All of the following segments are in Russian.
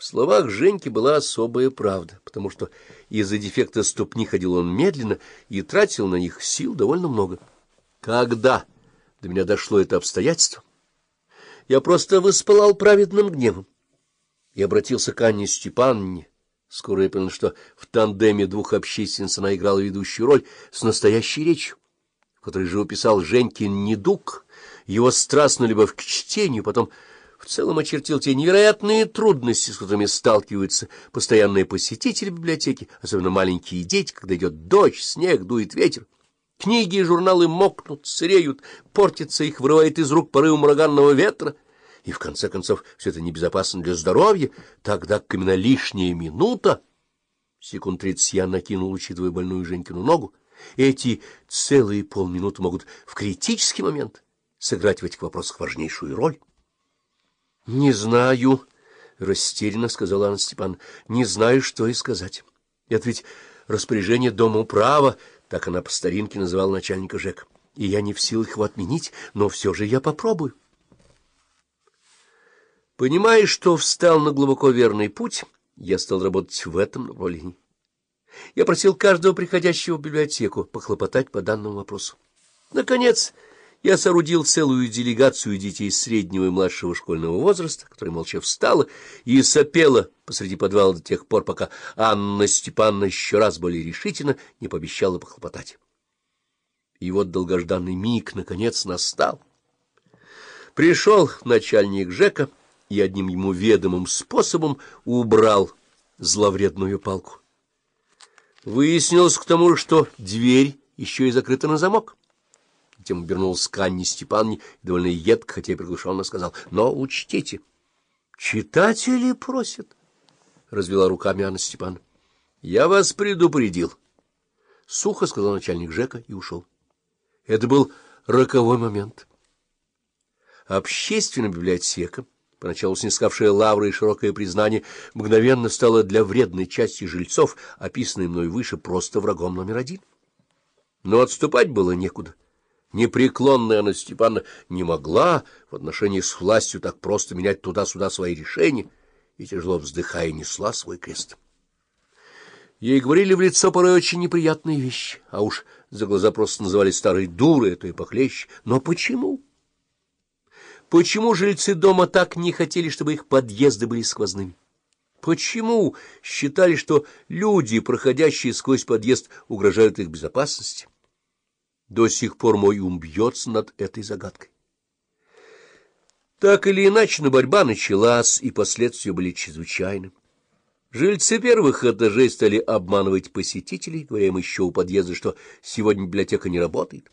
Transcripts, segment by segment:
В словах Женьки была особая правда, потому что из-за дефекта ступни ходил он медленно и тратил на них сил довольно много. Когда до меня дошло это обстоятельство, я просто воспылал праведным гневом и обратился к Анне Степановне. Скоро я понял, что в тандеме двух общественниц она играла ведущую роль с настоящей речью, в которой живописал Женькин недуг, его страстную любовь к чтению, потом в целом очертил те невероятные трудности, с которыми сталкиваются постоянные посетители библиотеки, особенно маленькие дети, когда идет дождь, снег, дует ветер. Книги и журналы мокнут, сыреют, портятся, их вырывает из рук порывом ураганного ветра. И, в конце концов, все это небезопасно для здоровья, тогда как именно лишняя минута... Секунд тридцать я накинул, учитывая больную Женькину ногу. Эти целые полминуты могут в критический момент сыграть в этих вопросах важнейшую роль. — Не знаю, — растерянно сказала Анна Степан. не знаю, что и сказать. Это ведь распоряжение дома управа, так она по старинке называла начальника ЖЭК. И я не в силах его отменить, но все же я попробую. Понимая, что встал на глубоко верный путь, я стал работать в этом направлении. Я просил каждого приходящего в библиотеку похлопотать по данному вопросу. Наконец я соорудил целую делегацию детей среднего и младшего школьного возраста, которая молча встала и сопела посреди подвала до тех пор, пока Анна Степановна еще раз более решительно не пообещала похлопотать. И вот долгожданный миг наконец настал. Пришел начальник ЖЭКа и одним ему ведомым способом убрал зловредную палку. Выяснилось к тому, что дверь еще и закрыта на замок. Затем обернулся к Анне Степановне и довольно едко, хотя и приглушенно сказал, «Но учтите, читатели просят», — развела руками Анна Степановна. «Я вас предупредил», — сухо сказал начальник ЖЭКа и ушел. Это был роковой момент. Общественная библиотека, поначалу снискавшая лавры и широкое признание, мгновенно стала для вредной части жильцов, описанной мной выше, просто врагом номер один. Но отступать было некуда. Непреклонная Анна Степановна не могла в отношении с властью так просто менять туда-сюда свои решения, и, тяжело вздыхая, несла свой крест. Ей говорили в лицо порой очень неприятные вещи, а уж за глаза просто называли старой дурой, это и похлеще. Но почему? Почему жильцы дома так не хотели, чтобы их подъезды были сквозными? Почему считали, что люди, проходящие сквозь подъезд, угрожают их безопасности? До сих пор мой ум бьется над этой загадкой. Так или иначе, но борьба началась, и последствия были чрезвычайны. Жильцы первых этажей стали обманывать посетителей, говоря им еще у подъезда, что сегодня библиотека не работает.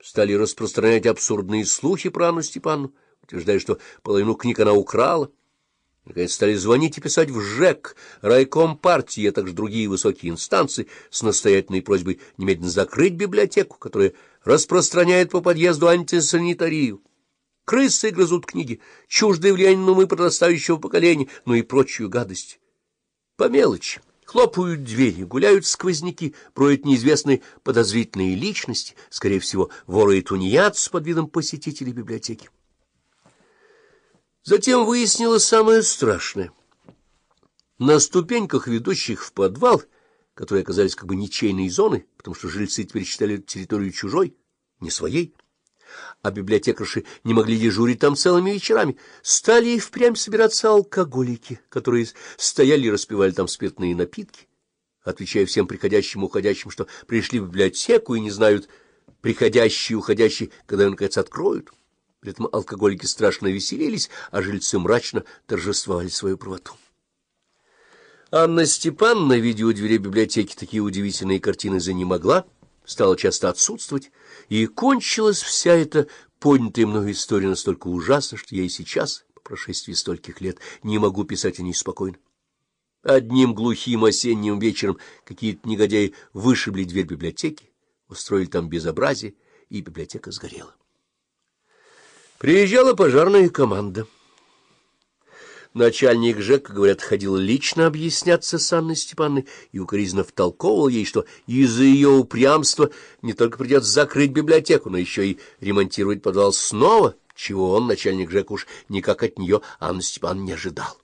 Стали распространять абсурдные слухи про Анну Степанну, утверждая, что половину книг она украла. Наконец стали звонить и писать в ЖЭК, райком партии, а также другие высокие инстанции с настоятельной просьбой немедленно закрыть библиотеку, которая распространяет по подъезду антисанитарию. Крысы грызут книги, чуждые влияние на умы подрастающего поколения, ну и прочую гадость. По мелочи. Хлопают двери, гуляют сквозняки, броют неизвестные подозрительные личности, скорее всего, воры и тунеядцы под видом посетителей библиотеки. Затем выяснилось самое страшное. На ступеньках, ведущих в подвал, которые оказались как бы ничейной зоной, потому что жильцы теперь считали территорию чужой, не своей, а библиотекарши не могли дежурить там целыми вечерами, стали и впрямь собираться алкоголики, которые стояли и распивали там спиртные напитки, отвечая всем приходящим и уходящим, что пришли в библиотеку и не знают, приходящие и уходящие, когда наконец, откроют. При этом алкоголики страшно веселились, а жильцы мрачно торжествовали свою правоту. Анна Степановна, видя у дверей библиотеки такие удивительные картины, за не могла, стала часто отсутствовать, и кончилась вся эта поднятая мною история настолько ужасно, что я и сейчас, по прошествии стольких лет, не могу писать о ней спокойно. Одним глухим осенним вечером какие-то негодяи вышибли дверь библиотеки, устроили там безобразие, и библиотека сгорела. Приезжала пожарная команда. Начальник ЖЭК, говорят, ходил лично объясняться с Анной Степановной и укоризненно втолковывал ей, что из-за ее упрямства не только придется закрыть библиотеку, но еще и ремонтировать подвал снова, чего он, начальник ЖЭК, уж никак от нее Анна Степановна не ожидал.